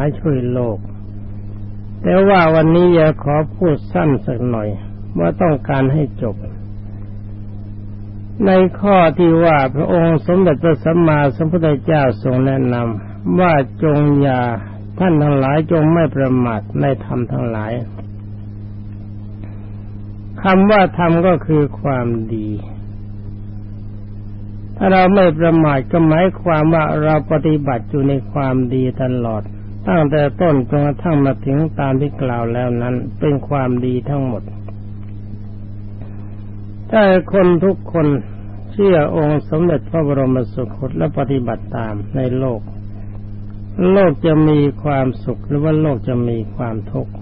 ให้ช่วยโลก แต่ว่าวันนี้อยากขอพูดสั้นสักหน่อยว่าต้องการให้จบ ในข้อที่ว่าพระองค์สมเด็จพระสัมมาสัมพุทธเจ้าทรงแนะนำว่าจงอย่าท่านทั้งหลายจงไม่ประมาทในธรรมทั้งหลายคำว่าธรรมก็คือความดี ถ้าเราไม่ประมาทก็หมายความว่าเราปฏิบัติอยู่ในความดีตลอด ตั้งแต่ต้นจนกระทั่งมาถึงตามที่กล่าวแล้วนั้น เป็นความดีทั้งหมด ถ้าคนทุกคนเชื่อองค์สมเด็จพระบรมสุคตและปฏิบัติตามในโลก โลกจะมีความสุขหรือว่าโลกจะมีความทุกข์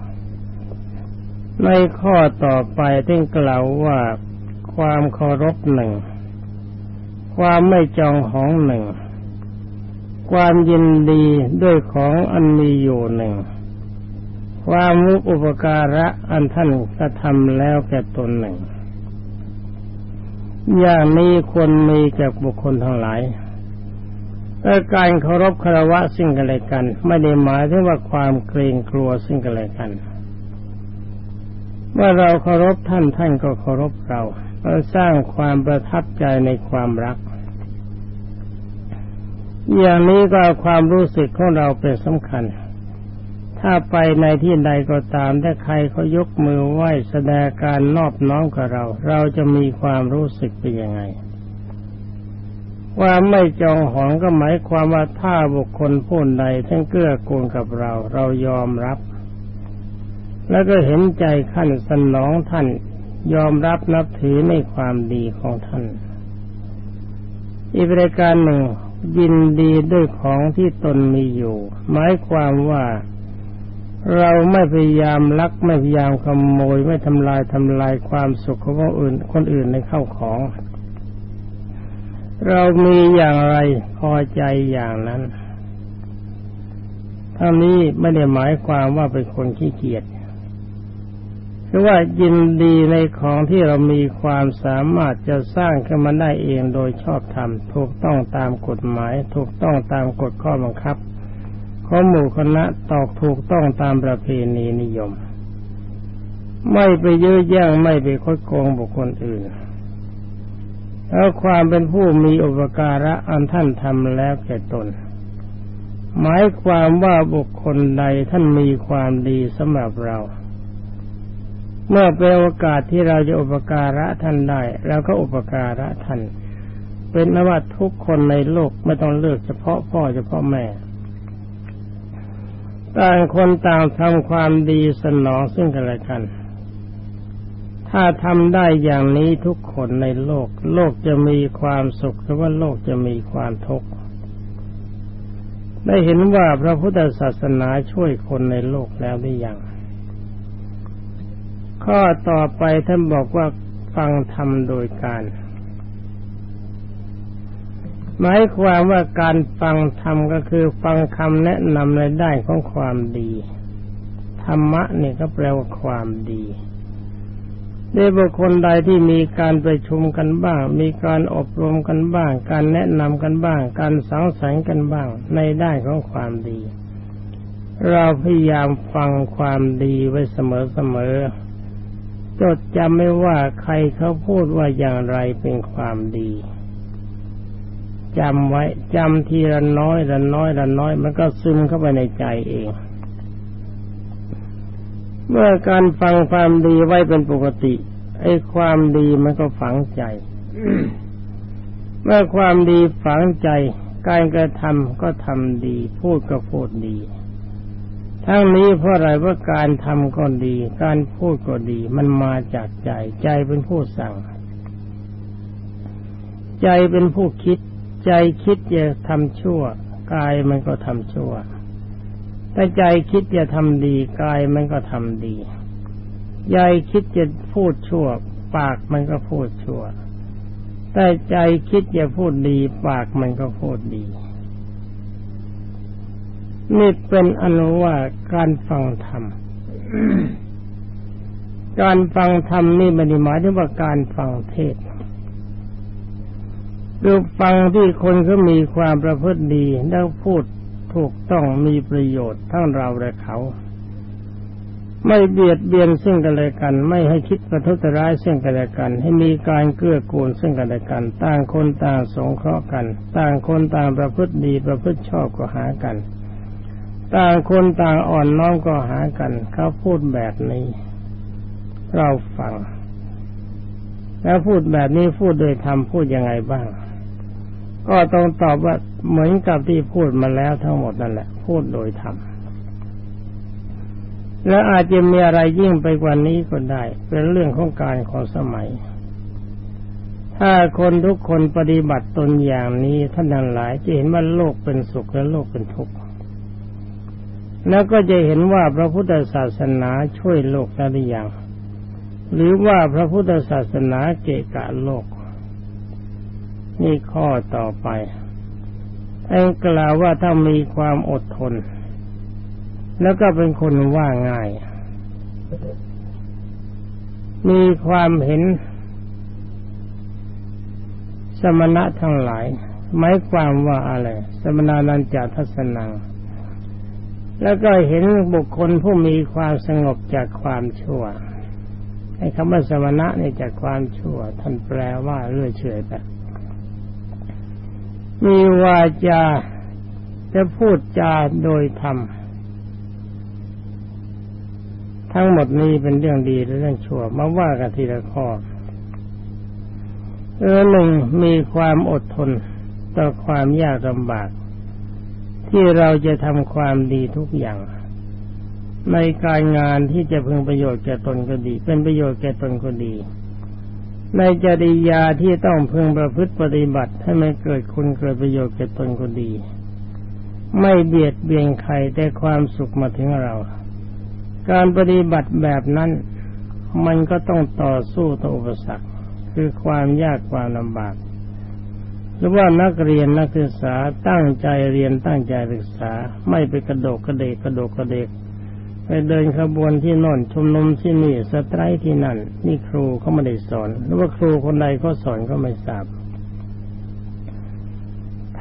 ในข้อต่อไปที่กล่าวว่าความเคารพหนึ่ง ความไม่จองหองหนึ่ง ความยินดีด้วยของอันมีอยู่หนึ่ง ความมุอุปการะอันท่านกระทำแล้วแก่ตนหนึ่ง อย่างนี้ควรมีแก่บุคคลทั้งหลายแต่การเคารพคารวะสิ่งกันและกัน ไม่ได้หมายถึงว่าความเกรงกลัวสิ่งกันและกัน เมื่อเราเคารพท่านท่านก็เคารพเราเราสร้างความประทับใจในความรัก อย่างนี้ก็ความรู้สึกของเราเป็นสำคัญ ถ้าไปในที่ใดก็ตามถ้าใครเขายกมือไหว้แสดงการนอบน้อมกับเรา เราจะมีความรู้สึกเป็นยังไง ว่าไม่จองหองก็หมายความว่าถ้าบุคคลผู้ใดท่านเกื้อกูลกับเรา เรายอมรับ แล้วก็เห็นใจขั้นสนองท่าน ยอมรับนับถือในความดีของท่านอีกประการหนึ่ง ยินดีด้วยของที่ตนมีอยู่ หมายความว่าเราไม่พยายามลักไม่พยายามขโมยไม่ทำลายทำลายความสุขของคนอื่น คนอื่นในเข้าของ เรามีอย่างไรพอใจอย่างนั้นทั้งนี้ไม่ได้หมายความว่าเป็นคนขี้เกียจ คือว่ายินดีในของที่เรามีความสามารถจะสร้างขึ้นมาได้เองโดยชอบธรรมถูกต้องตามกฎหมาย ถูกต้องตามกฎข้อบังคับข้อหมู่คณะตอกถูกต้องตามประเพณีนิยม ไม่ไปยื้อแย่งไม่ไปคดโกงบุคคลอื่นแล้วความเป็นผู้มีอุปการะอันท่านทำแล้วแก่ตน หมายความว่าบุคคลใดท่านมีความดีสำหรับเรา เมื่อเป็นโอกาสที่เราจะอุปการะท่านได้เราก็อุปการะท่าน เป็นนว่าทุกคนในโลกไม่ต้องเลือกเฉพาะพ่อเฉพาะแม่ต่างคนต่างทำความดีสนองซึ่งกันและกัน ถ้าทำได้อย่างนี้ทุกคนในโลก โลกจะมีความสุขหรือว่าโลกจะมีความทุกข์ได้เห็นว่าพระพุทธศาสนาช่วยคนในโลกแล้วหรือยัง ข้อต่อไปท่านบอกว่าฟังธรรมโดยการ หมายความว่าการฟังธรรมก็คือฟังคำแนะนำในด้านของความดี ธรรมะเนี่ยก็แปลว่าความดีในบุคคลใดที่มีการประชุมกันบ้าง มีการอบรมกันบ้าง การแนะนำกันบ้าง การสังสรรค์กันบ้าง ในด้านของความดี เราพยายามฟังความดีไว้เสมอๆ จดจำไม่ว่าใครเขาพูดว่าอย่างไรเป็นความดีจำไว้จำทีละน้อยละน้อยละน้อย มันก็ซึมเข้าไปในใจเอง เมื่อการฟังความดีไว้เป็นปกติไอ้ความดีมันก็ฝังใจ เมื่อความดีฝังใจ การกระทำก็ทำดี พูดก็พูดดี ทั้งนี้เพราะอะไรว่าการทำก็ดี การพูดก็ดี มันมาจากใจ ใจเป็นผู้สั่ง ใจเป็นผู้คิด ใจคิดจะทำชั่ว กายมันก็ทำชั่วถ้าใจคิดจะทำดีกายมันก็ทำดีใจคิดจะพูดชั่ว ปากมันก็พูดชั่วแต่ใจคิดจะพูดดี ปากมันก็พูดดี นี่เป็นอนุว่าการฟังธรรม การฟังธรรมนี่ไม่ได้หมายถึงว่าการฟังเทศคือฟังที่คนเขามีความประพฤติดีแล้วพูดถูกต้องมีประโยชน์ทั้งเราและเขา ไม่เบียดเบียนซึ่งกันและกัน ไม่ให้คิดประทุษร้ายซึ่งกันและกัน ให้มีการเกื้อกูลซึ่งกันและกัน ต่างคนต่างสงเคราะห์กัน ต่างคนต่างประพฤติดีประพฤติชอบก็หากัน ต่างคนต่างอ่อนน้อมก็หากัน เขาพูดแบบนี้ เราฟัง แล้วพูดแบบนี้พูดโดยธรรมพูดยังไงบ้าง ก็ต้องตอบว่าเหมือนกับที่พูดมาแล้วทั้งหมดนั่นแหละ พูดโดยธรรมและอาจจะมีอะไรยิ่งไปกว่านี้ก็ได้ เป็นเรื่องของการของสมัย ถ้าคนทุกคนปฏิบัติตนอย่างนี้ท่านทั้งหลายจะเห็นว่าโลกเป็นสุขและโลกเป็นทุกข์ แล้วก็จะเห็นว่าพระพุทธศาสนาช่วยโลกได้หรือยังหรือว่าพระพุทธศาสนาเกะกะโลก นี่ข้อต่อไปเองกล่าวว่าถ้ามีความอดทน แล้วก็เป็นคนว่าง่าย มีความเห็น สมณะทั้งหลายหมายความว่าอะไร สมณานันจาทัศนัง แล้วก็เห็นบุคคลผู้มีความสงบจากความชั่วไอ้คำว่าสมณะเนี่ยจากความชั่ว ท่านแปลว่าเรื่อยเฉยไปมีวาจาจะพูดจาโดยธรรมทั้งหมดนี้เป็นเรื่องดีและเรื่องชั่ว มาว่ากันทีละข้อเออหนึ่งมีความอดทนต่อความยากลำบาก ที่เราจะทำความดีทุกอย่าง ในการงานที่จะพึงประโยชน์แก่ตนก็ดี เป็นประโยชน์แก่ตนก็ดี ในจริยาที่ต้องพึงประพฤติปฏิบัติให้มันเกิดคุณเกิดประโยชน์แก่ตนก็ดี ไม่เบียดเบียนใครแต่ความสุขมาถึงเรา การปฏิบัติแบบนั้นมันก็ต้องต่อสู้ต่ออุปสรรค คือความยากความลำบาก หรือว่านักเรียนนักศึกษาตั้งใจเรียนตั้งใจศึกษา ไม่ไปกระโดกกระเดกกระโดกกระเดกไปเดินขบวนที่น่นชุมนุมที่นี่สไตรที่นั่น นี่ครูเขาไม่ได้สอน หรือว่าครูคนใดเขาสอนก็ไม่ทราบ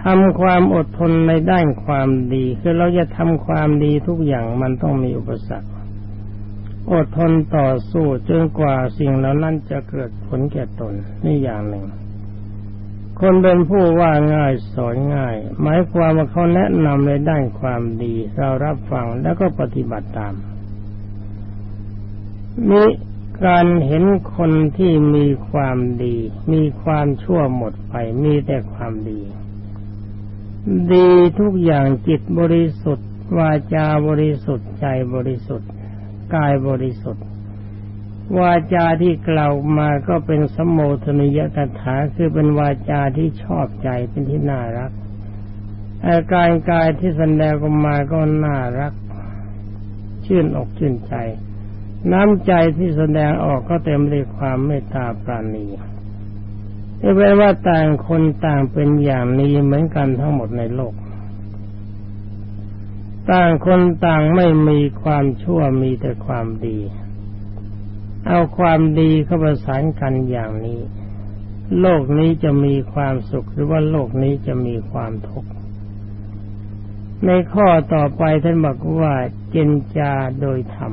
ทำความอดทนในด้านความดี คือเราจะทำความดีทุกอย่างมันต้องมีอุปสรรค อดทนต่อสู้จนกว่าสิ่งเหล่านั้นจะเกิดผลแก่ตนนี่อย่างหนึ่ง คนเป็นผู้ว่าง่ายสอนง่าย หมายความว่าเขาแนะนำในด้านความดี เรารับฟังแล้วก็ปฏิบัติตามมีการเห็นคนที่มีความดี มีความชั่วหมดไป มีแต่ความดี ดีทุกอย่างจิตบริสุทธิ์ วาจาบริสุทธิ์ใจบริสุทธิ์ กายบริสุทธิ์ วาจาที่กล่าวมาก็เป็นสมโภชนิยกถาคือเป็นวาจาที่ชอบใจเป็นที่น่ารักอาการกายที่แสดงออกมาก็น่ารัก ชื่นอกชื่นใจ น้ำใจที่แสดงออกก็เต็มด้วยความเมตตาปราณีนี่แปลว่าต่างคนต่างเป็นอย่างนี้เหมือนกันทั้งหมดในโลก ต่างคนต่างไม่มีความชั่วมีแต่ความดี เอาความดีเข้าประสานกันอย่างนี้ โลกนี้จะมีความสุขหรือว่าโลกนี้จะมีความทุกข์ในข้อต่อไปท่านบอกว่า เจนจาโดยธรรม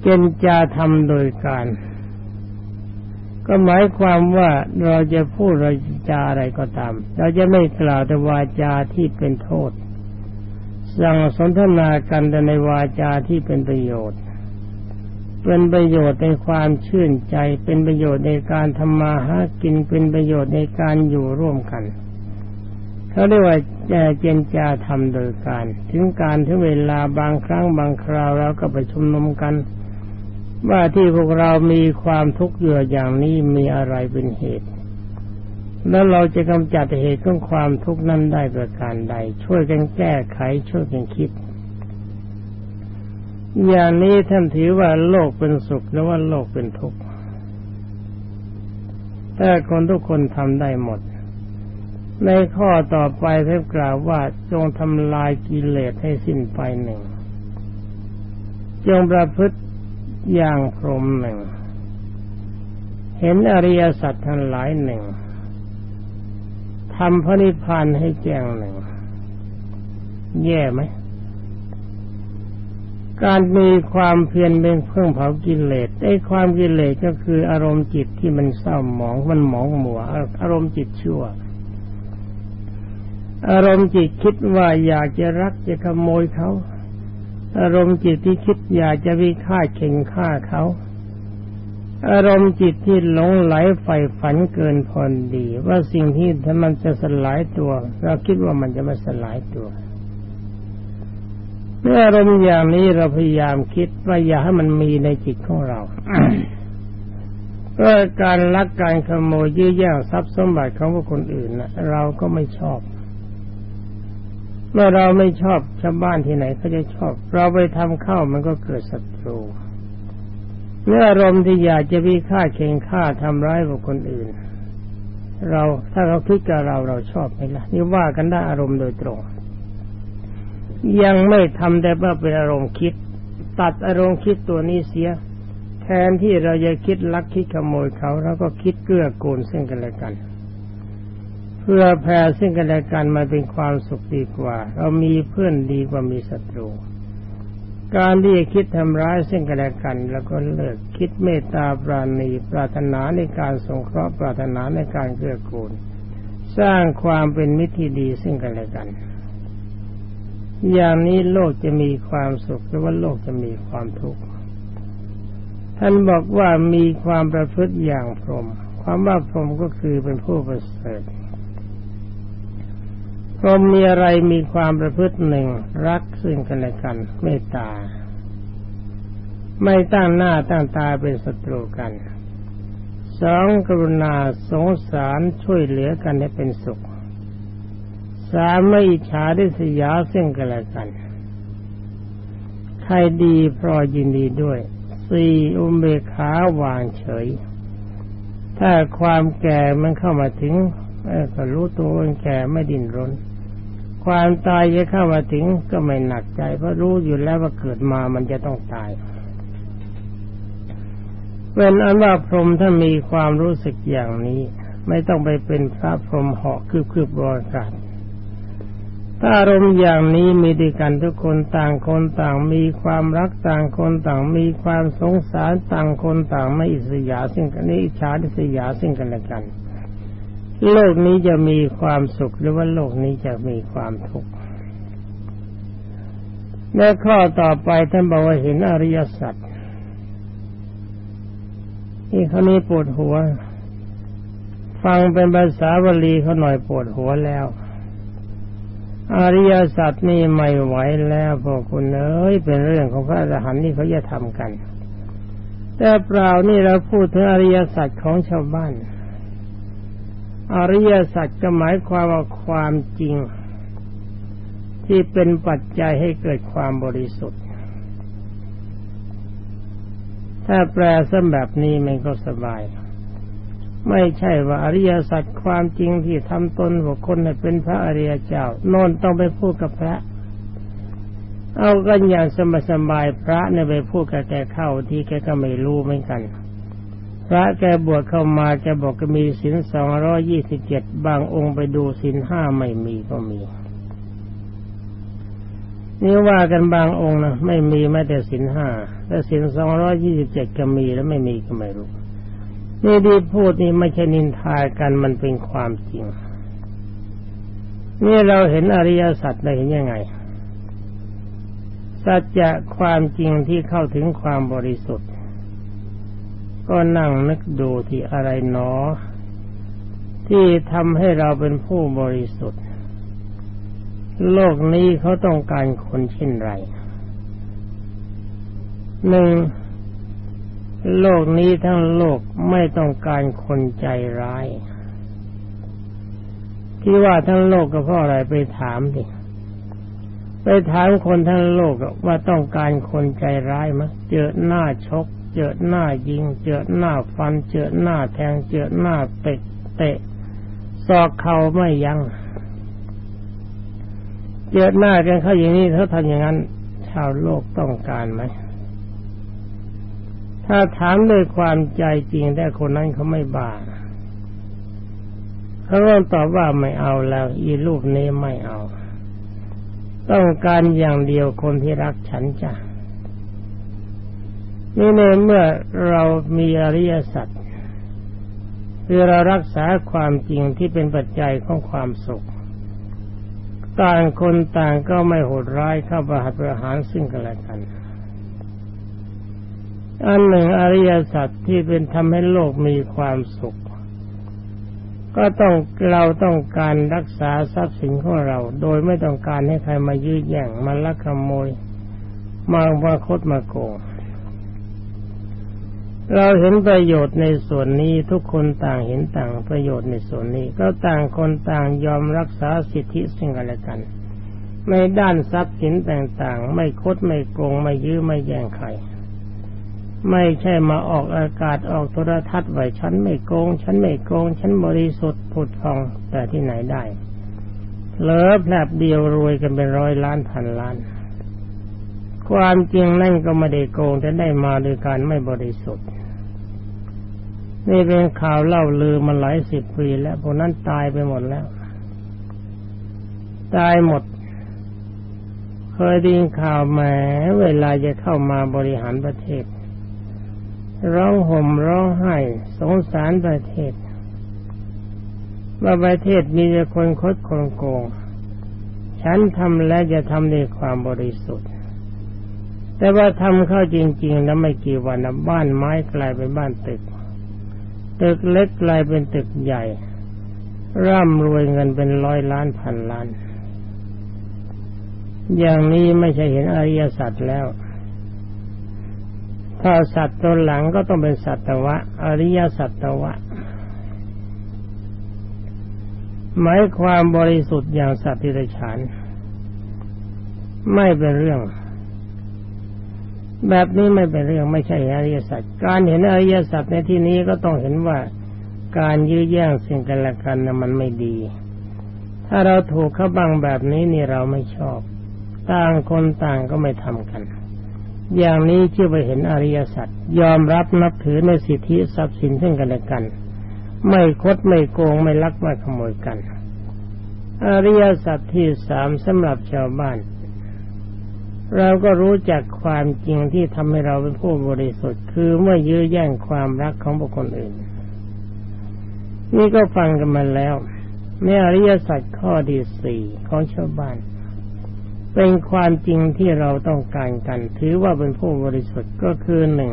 เจนจาทำโดยการ ก็หมายความว่าเราจะพูดเราจาอะไรก็ตาม เราจะไม่กล่าวแต่วาจาที่เป็นโทษสั่งสนทนากันแต่ในวาจาที่เป็นประโยชน์ เป็นประโยชน์ในความชื่นใจ เป็นประโยชน์ในการทำมาหากินเป็นประโยชน์ในการอยู่ร่วมกันเขาเรียกว่าเจนจาทำโดยการ ถึงการถึงเวลาบางครั้งบางคราวเราก็ไปชุมนุมกัน ว่าที่พวกเรามีความทุกข์อยู่อย่างนี้มีอะไรเป็นเหตุ แล้วเราจะกำจัดเหตุของความทุกข์นั้นได้ประการใด ช่วยกันแก้ไขช่วยกันคิด อย่างนี้ท่านถือว่าโลกเป็นสุขแล้วว่าโลกเป็นทุกข์ถ้าคนทุกคนทำได้หมด ในข้อต่อไปท่านกล่าวว่าจงทำลายกิเลสให้สิ้นไปหนึ่ง จงประพฤติอย่างพรหมหนึ่ง เห็นอริยสัจทั้งหลายหนึ่งทำพระนิพพานให้แจ้งหนึ่ง แย่ไหม การมีความเพียรเป็นเครื่องเผากิเลสไอ้ความกิเลสก็คืออารมณ์จิตที่มันเศร้าหมองมันหมองหมัวอารมณ์จิตชั่ว อารมณ์จิตคิดว่าอยากจะรักจะขโมยเขาอารมณ์จิตที่คิดอยากจะวิฆ่าเข่งฆ่าเขา อารมณ์จิตที่หลงไหลใฝ่ฝันเกินพอดี ว่าสิ่งที่ถ้ามันจะสลายตัว เราคิดว่ามันจะไม่สลายตัว เมื่ออารมณ์อย่างนี้เราพยายามคิดว่าอย่าให้มันมีในจิตของเราก็การลักการขโมยยื้อแย่งทรัพย์สมบัติของคนอื่นนะเราก็ไม่ชอบ เมื่อเราไม่ชอบชาวบ้านที่ไหนเขาจะชอบ เราไปทำเข้ามันก็เกิดศัตรูเมื่ออารมณ์ที่อยากจะพิฆาเข่งฆ่าทำร้ายบุคคลอื่น เราถ้าเขาคิดกับเราเราชอบไหมล่ะนี่ว่ากันได้อารมณ์โดยตรง ยังไม่ทำแต่ว่าเป็นอารมณ์คิด ตัดอารมณ์คิดตัวนี้เสีย แทนที่เราจะคิดลักคิดขโมยเขาเราก็คิดเกื้อกูลซึ่งกันและกัน เพื่อแผ่ซึ่งกันและกันมาเป็นความสุขดีกว่า เรามีเพื่อนดีกว่ามีศัตรูการที่คิดทำร้ายซึ่งกันและกัน แล้วก็เลิกคิดเมตตาปราณี ปรารถนาในการสงเคราะห์ปรารถนาในการเกื้อกูล สร้างความเป็นมิตรที่ดีซึ่งกันและกัน ย่างนี้โลกจะมีความสุขหรือว่าโลกจะมีความทุกข์ท่านบอกว่ามีความประพฤติอย่างพรหมความว่าพรหมก็คือเป็นผู้ประเสริฐพรหมมีอะไรมีความประพฤติหนึ่งรักซึ่งกันและกันเมตตา ไม่ตั้งหน้าตั้งตาเป็นศัตรูกันสองกรุณาสงสารช่วยเหลือกันให้เป็นสุข สามไม่อิจฉาดิสยาซึ่งกันและกัน ใครดีพรอยินดีด้วย สี่อุเบกขาวางเฉย ถ้าความแก่มันเข้ามาถึงก็รู้ตัวว่าแก่ไม่ดิ้นรน ความตายจะเข้ามาถึงก็ไม่หนักใจเพราะรู้อยู่แล้วว่าเกิดมามันจะต้องตายเป็นอันว่าพรหมถ้ามีความรู้สึกอย่างนี้ ไม่ต้องไปเป็นพระพรหมเหาะคืบคืบบริการ ถ้าอารมณ์อย่างนี้มีด้วยกันทุกคนต่างคนต่างมีความรักต่างคนต่างมีความสงสารต่างคนต่างไม่อิสยาซึ่งกันนี้อิจฉาอิสยาซึ่งกันและกัน โลกนี้จะมีความสุขหรือว่าโลกนี้จะมีความทุกข์ในข้อต่อไปท่านบอกว่าเห็นอริยสัจนี่เขานี้ปวดหัว ฟังเป็นภาษาบาลีเขาหน่อยปวดหัวแล้ว อริยสัจนี่ไม่ไหวแล้วพวกคุณเอ้ยเป็นเรื่องของพระอรหันต์ที่เขาจะทำกัน แต่เปล่านี่เราพูดถึงอริยสัจของชาวบ้าน อริยสัจก็หมายความว่าความจริง ที่เป็นปัจจัยให้เกิดความบริสุทธิ์ ถ้าแปลซะแบบนี้มันก็สบาย ไม่ใช่ว่าอริยสัจความจริงที่ทำตนบุคคลเป็นพระอริยเจ้าโน่นต้องไปพูดกับพระ เอากันอย่างสบายๆพระเนี่ยไปพูดกับแกเข้าที่แกก็ไม่รู้เหมือนกัน พระแกบวชเข้ามาแกบอกก็มีศีลสองร้อยี่สิบเจ็ดบางองค์ไปดูศีลห้าไม่มีก็มีนี่ว่ากันบางองค์นะไม่มีแม้แต่ศีลห้าแต่ศีลสองร้อยี่สิบเจ็ดก็มีแล้วไม่มีก็ไม่รู้ นี่ดีพูดนี่ไม่ใช่นินทากันมันเป็นความจริง นี่เราเห็นอริยสัจได้เห็นยังไง สัจจะความจริงที่เข้าถึงความบริสุทธิ์ ก็นั่งนึกดูที่อะไรหนอ ที่ทำให้เราเป็นผู้บริสุทธิ์ โลกนี้เขาต้องการคนเช่นไรหนึ่ง โลกนี้ทั้งโลกไม่ต้องการคนใจร้าย ที่ว่าทั้งโลกก็เพราะอะไรไปถามดิไปถามคนทั้งโลกว่าต้องการคนใจร้ายมั้ยเจอหน้าชก เจอหน้ายิง เจอหน้าฟัน เจอหน้าแทง เจอหน้าเตะเตะซอกเข่าไม่ยัง้งเจอหน้ากันเขาอย่างนี้เขาทำอย่างนั้น ชาวโลกต้องการไหม ถ้าถามด้วยความใจจริงแต่คนนั้นเขาไม่บ้าเขาต้องตอบว่าไม่เอาแล้ว อีรูปนี้ไม่เอา ต้องการอย่างเดียวคนที่รักฉันจ้ะนี่ในเมื่อเรามีอริยสัจคือเรารักษาความจริงที่เป็นปัจจัยของความสุข ต่างคนต่างก็ไม่โหดร้ายเข้าประหัตประหารซึ่งกันและกัน อันหนึ่งอริยสัจที่เป็นทำให้โลกมีความสุข ก็ต้องเราต้องการรักษาทรัพย์สินของเรา โดยไม่ต้องการให้ใครมายื้อแย่งมาลักขโมย มาว่าคดมาโกงเราเห็นประโยชน์ในส่วนนี้ทุกคนต่างเห็นต่างประโยชน์ในส่วนนี้ ก็ต่างคนต่างยอมรักษาสิทธิสิ่งกันและกัน ในด้านทรัพย์สินต่างๆ ไม่คดไม่โกงไม่ยื้อไม่แย่งใคร ไม่ใช่มาออกอากาศออกโทรทัศน์ไว้ฉันไม่โกง ฉันไม่โกง ฉันบริสุทธิ์ผุดฟองแต่ที่ไหนได้เหลือแผลบเดียวรวยกันเป็นร้อยล้านพันล้าน ความจริงนั่นก็ไม่ได้โกงแต่ได้มาโดยการไม่บริสุทธิ์ นี่เป็นข่าวเล่าลือมาหลายสิบปีแล้วพวกนั้นตายไปหมดแล้ว ตายหมด เคยได้ยินข่าวแหมเวลาจะเข้ามาบริหารประเทศ ร้องห่มร้องไห้สงสารประเทศ ว่าประเทศมีแต่คนคดคนโกง ฉันทำแล้วจะทำด้วยความบริสุทธิ์ แต่ว่าทำเข้าจริง ๆ แล้วไม่กี่วันนะบ้านไม้กลายเป็นบ้านตึก ตึกเล็กกลายเป็นตึกใหญ่ ร่ำรวยเงินเป็นร้อยล้านพันล้าน อย่างนี้ไม่ใช่เห็นอริยสัจแล้ว ถ้าสัตว์ตัวหลังก็ต้องเป็นสัตวะ อริยสัตวะ หมายความบริสุทธิ์อย่างสัตว์ที่ไรฉานไม่เป็นเรื่อง แบบนี้ไม่เป็นเรื่องไม่ใช่อริยสัจการเห็นอริยสัจในที่นี้ก็ต้องเห็นว่าการยื้อแย่งสิ่งกันและกันนะมันไม่ดี ถ้าเราถูกเขาบังแบบนี้นี่เราไม่ชอบ ต่างคนต่างก็ไม่ทำกัน อย่างนี้ชื่อไปเห็นอริยสัจยอมรับนับถือในสิทธิทรัพย์สินซึ่งกันและกัน ไม่คดไม่โกงไม่ลักไม่ขโมยกัน อริยสัจที่สามสำหรับชาวบ้าน เราก็รู้จักความจริงที่ทำให้เราเป็นผู้บริสุทธิ์ คือเมื่อยื้อแย่งความรักของบุคคลอื่น นี่ก็ฟังกันมาแล้วในอริยสัจข้อที่สี่ของชาวบ้าน เป็นความจริงที่เราต้องการกัน ถือว่าเป็นผู้บริสุทธิ์ก็คือหนึ่ง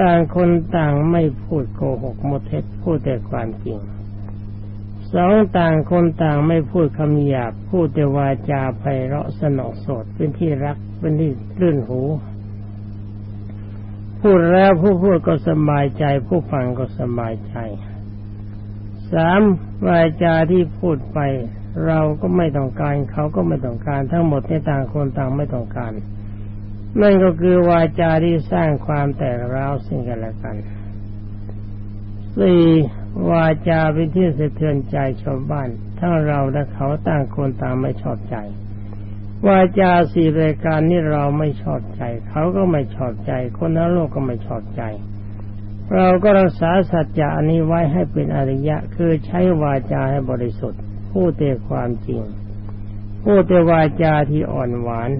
ต่างคนต่างไม่พูดโกหกมดเท็จพูดแต่ความจริงสองต่างคนต่างไม่พูดคำหยาบพูดแต่วาจาไพเราะสนอสดเป็นที่รักเป็นที่รื่นหู พูดแล้วผู้พูดก็สบายใจ ผู้ฟังก็สบายใจสามวาจาที่พูดไป เราก็ไม่ต้องการเขาก็ไม่ต้องการ ทั้งหมดในต่างคนต่างไม่ต้องการนั่นก็คือวาจาที่สร้างความแตกร้าวสิ่งกันและกันสี่วาจาเป็นที่สะเทือนใจชาวบ้าน ทั้งเราและเขาต่างคนต่างไม่ชอบใจวาจาสี่รายการนี้เราไม่ชอบใจ เขาก็ไม่ชอบใจ คนทั้งโลกก็ไม่ชอบใจ เราก็รักษาสัจจะนี้ไว้ให้เป็นอริยะ คือใช้วาจาให้บริสุทธิ์ พูดแต่ความจริง พูดแต่วาจาที่อ่อนหวาน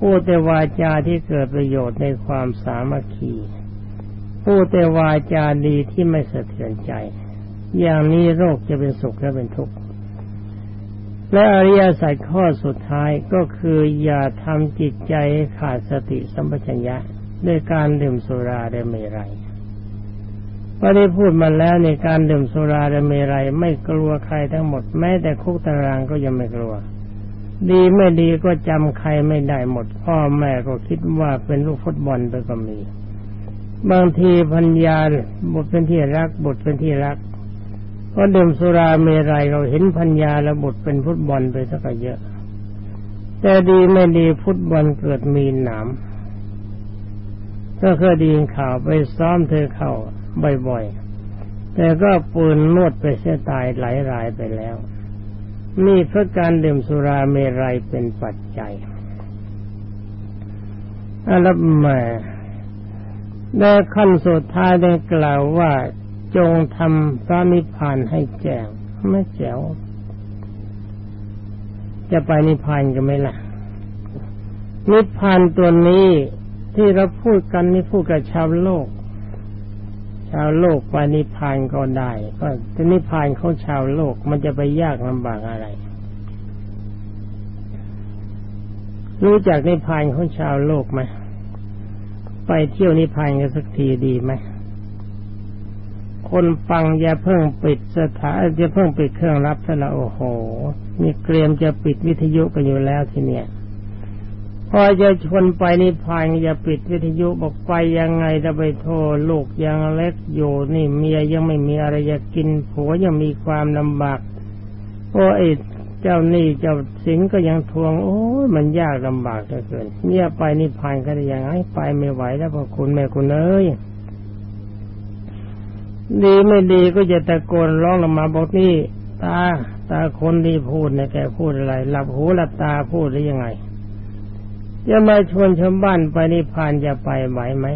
พูดแต่วาจาที่เกิดประโยชน์ในความสามัคคี พูดแต่วาจาดีที่ไม่สะเทือนใจ อย่างนี้โรคจะเป็นสุขและเป็นทุกข์และอริยสัจข้อสุดท้ายก็คืออย่าทำจิตใจขาดสติสัมปชัญญะด้วยการดื่มสุราและเมรัย พอได้พูดมาแล้วในการดื่มสุราและเมรัยไม่กลัวใครทั้งหมดแม้แต่คุกตารางก็ยังไม่กลัว ดีไม่ดีก็จำใครไม่ได้หมด พ่อแม่ก็คิดว่าเป็นลูกฟุตบอลไปก็มี บางทีพัญญาบทเป็นที่รักบทเป็นที่รักเพราะดื่มสุราเมรัยเราเห็นพัญญาแล้วบทเป็นฟุตบอลไปสักเยอะ แต่ดีไม่ดีฟุตบอลเกิดมีหนามก็เคยดีข่าวไปซ้อมเธอเข้า บ่อยๆ แต่ก็ปืนนวดไปเสียตายหลายรายไปแล้ว นี่เพราะการดื่มสุราเมรัยเป็นปัจจัยอันละแม่และขั้นสุดท้ายได้กล่าวว่าจงทำพระนิพพานให้แจ้งไม่แจ๋วจะไปนิพพานกันไหมล่ะ นิพพานตัวนี้ที่เราพูดกันนี่พูดกับชาวโลก ชาวโลกไปนิพพานก็ได้ ก็จะนิพพานเขาชาวโลกมันจะไปยากลำบากอะไร รู้จักนิพพานของชาวโลกไหมไปเที่ยวนิพพานกันสักทีดีไหมคนฟังอย่าเพิ่งปิดสถานอย่าเพิ่งปิดเครื่องรับซะละโอ้โห นี่เตรียมจะปิดวิทยุกันอยู่แล้วทีเนี้ย พอจะชวนไปนิพพานอย่าปิดวิทยุบอกไปยังไงจะไปโทษลูกยังเล็กอยู่นี่เมียยังไม่มีอะไรจะกินผัวยังมีความลำบากโอ้ไอ้เจ้านี่เจ้าสิงก็ยังทวง โอ้ยมันยากลำบากเหลือเกินเนี่ยไปนิพพานก็ได้ยังไงไปไม่ไหวแล้วพอคุณแม่คุณเอ้ยดีไม่ดีก็จะตะโกนร้องออกมาบอกนี่ตาตาคนดีพูดเนะแกพูดอะไร หลับหูหลับตาพูดหรือยังไง จะมาชวนชาวบ้านไปนิพพานจะไปไหวไหม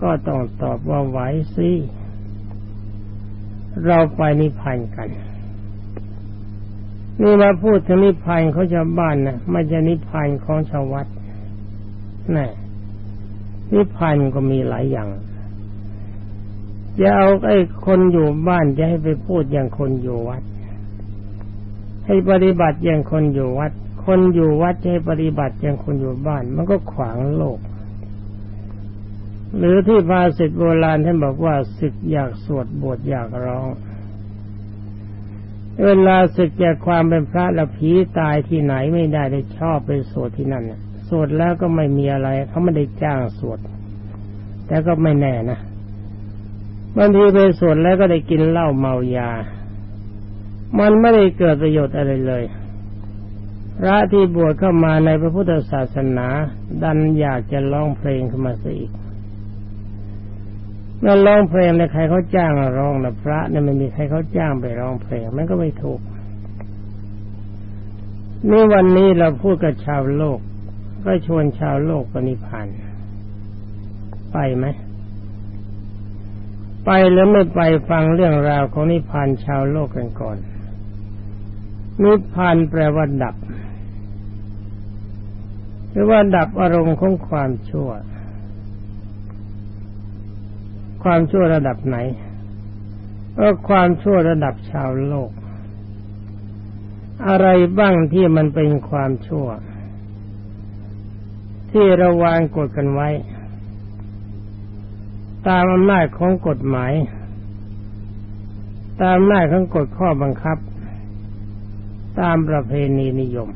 ก็ต้องตอบว่าไหวสิเราไปนิพพานกัน นี่มาพูดถึงนิพพานของชาวบ้านนะไม่ใช่นิพพานของชาววัดน่นิพพานก็มีหลายอย่างจะเอาไอ้คนอยู่บ้านจะให้ไปพูดอย่างคนอยู่วัด ให้ปฏิบัติอย่างคนอยู่วัด คนอยู่วัดจะให้ปฏิบัติอย่างคนอยู่บ้าน มันก็ขวางโลก หรือที่ภาษิตโบราณท่านบอกว่าศึกอยากสวดบทอยากร้อง เวลาศึกจากความเป็นพระละผีตายที่ไหนไม่ได้ได้ชอบไปสวดที่นั่นสวดแล้วก็ไม่มีอะไร เขาไม่ได้จ้างสวด แต่ก็ไม่แน่นะบางทีไปสวดแล้วก็ได้กินเหล้าเมายา มันไม่ได้เกิดประโยชน์อะไรเลย พระที่บวชเข้ามาในพระพุทธศาสนา ดันอยากจะร้องเพลงขึ้นมาสิอีกเมื่อร้องเพลงเนี่ยใครเขาจ้างร้องนะพระเนี่ยไม่มีใครเขาจ้างไปร้องเพลงมันก็ไม่ถูกนี่วันนี้เราพูดกับชาวโลก ก็ชวนชาวโลกปณิพันธ์ไปไหมไปหรือไม่ไปฟังเรื่องราวของนิพพานชาวโลกกันก่อน นิพพานแปลว่าดับ หรือว่าดับอารมณ์ของความชั่ว ความชั่วระดับไหนก็ความชั่วระดับชาวโลก อะไรบ้างที่มันเป็นความชั่ว ที่ระวางกดกันไว้ ตามอำนาจของกฎหมาย ตามอำนาจของกฎข้อบังคับ ตามประเพณีนิยม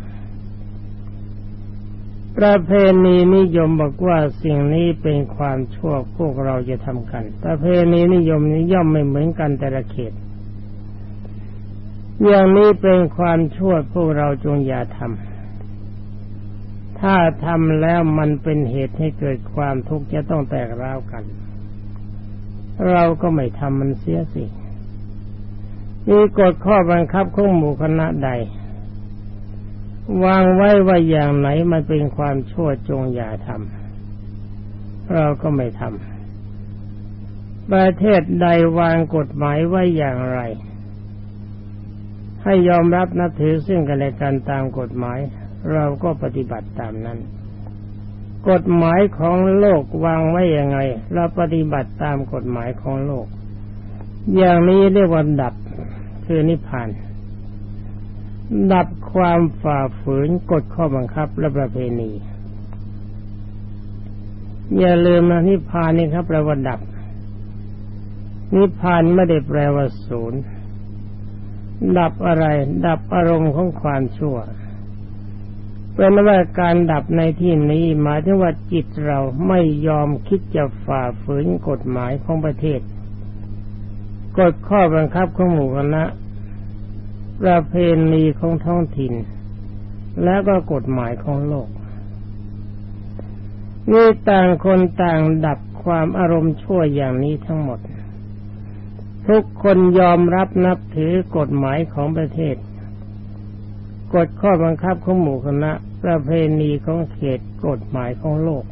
ประเพณีนิยมบอกว่าสิ่งนี้เป็นความชั่วพวกเราจะทำกัน ประเพณีนิยมนี้ย่อมไม่เหมือนกันแต่ละเขต อย่างนี้เป็นความชั่วพวกเราจงอย่าทำถ้าทำแล้วมันเป็นเหตุให้เกิดความทุกข์จะต้องแตกร้าวกัน เราก็ไม่ทำมันเสียสิมีกฎข้อบังคับของหมู่คณะใด วางไว้ว่าอย่างไหนมันเป็นความชั่วจงอย่าทำเราก็ไม่ทำประเทศใดวางกฎหมายไว้อย่างไร ให้ยอมรับนับถือซึ่งกันและกันตามกฎหมาย เราก็ปฏิบัติตามนั้น กฎหมายของโลกวางไว้ยังไงเราปฏิบัติตามกฎหมายของโลก อย่างนี้เรียกว่าดับคือนิพพาน ดับความฝ่าฝืนกฎข้อบังคับและประเพณี อย่าลืมนะนิพพานนี่ครับแปลว่าดับ นิพพานไม่ได้แปลว่าศูนย์ดับอะไร ดับอารมณ์ของความชั่วเป็นว่าการดับในที่นี้หมายถึงว่าจิตเราไม่ยอมคิดจะฝ่าฝืนกฎหมายของประเทศกฎข้อบังคับของหมู่คณะ ประเพณีของท้องถิ่น แล้วก็กฎหมายของโลก นี่ต่างคนต่างดับความอารมณ์ชั่วอย่างนี้ทั้งหมด ทุกคนยอมรับนับถือกฎหมายของประเทศ กฎข้อบังคับของหมู่คณะ ประเพณีของเขตกฎหมายของโลก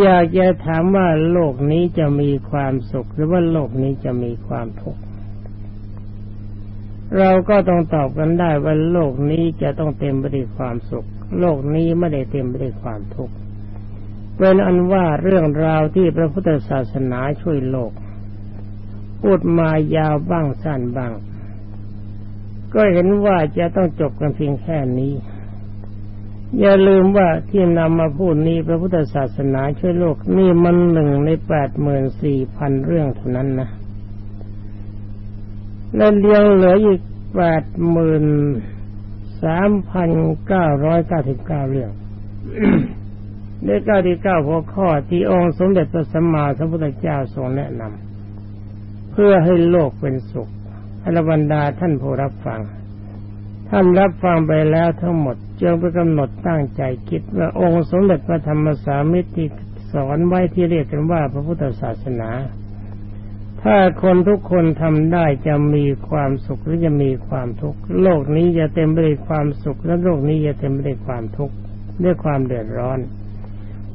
อยากจะถามว่าโลกนี้จะมีความสุขหรือว่าโลกนี้จะมีความทุกข์ เราก็ต้องตอบกันได้ว่าโลกนี้จะต้องเต็มไปด้วยความสุข โลกนี้ไม่ได้เต็มไปด้วยความทุกข์เป็นอันว่าเรื่องราวที่พระพุทธศาสนาช่วยโลก พูดมายาวบ้างสั้นบ้าง ก็เห็นว่าจะต้องจบกันเพียงแค่นี้ อย่าลืมว่าที่นำมาพูดนี้พระพุทธศาสนาช่วยโลกนี่มันหนึ่งในแปดหมื่นสี่พันเรื่องเท่านั้นนะ และเรียงเหลืออีกแปดหมื่นสามพันเก้าร้อยเก้าสิบเก้าเรื่องได้เก้าที่เก้าหัวข้อที่องค์สมเด็จพระสัมมาสัมพุทธเจ้าทรงแนะนำเพื่อให้โลกเป็นสุขอรบรรดาท่านผู้รับฟัง ท่านรับฟังไปแล้วทั้งหมดจึงไปกำหนดตั้งใจคิดว่าองค์สมเด็จพระธรรมสามิตรที่สอนไว้ที่เรียกกันว่าพระพุทธศาสนา ถ้าคนทุกคนทำได้จะมีความสุขหรือจะมีความทุกข์โลกนี้จะเต็มไปด้วยความสุขและโลกนี้จะเต็มไปด้วยความทุกข์ด้วยความเดือดร้อน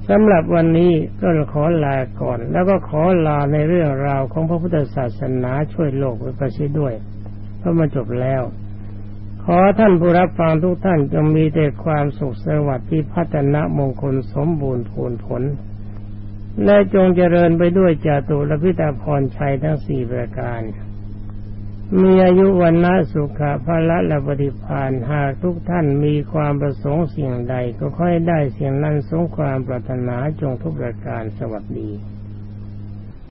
สำหรับวันนี้ก็ขอลาก่อน แล้วก็ขอลาในเรื่องราวของพระพุทธศาสนาช่วยโลกไว้ก็ช่ด้วยเพราะมันจบแล้ว ขอท่านผู้รับฟังทุกท่านจงมีแต่ความสุขสวัสดิ์ที่พัฒนามงคลสมบูรณ์ผลผล และจงเจริญไปด้วยจาตุรพิตาพรชัยทั้งสี่ประการ มีอายุวันนะสุขะพละและปฏิพานหากทุกท่านมีความประสงค์สิ่งใดก็ค่อยได้สิ่งนั้นสงความปรารถนาจงทุกประการสวัสดี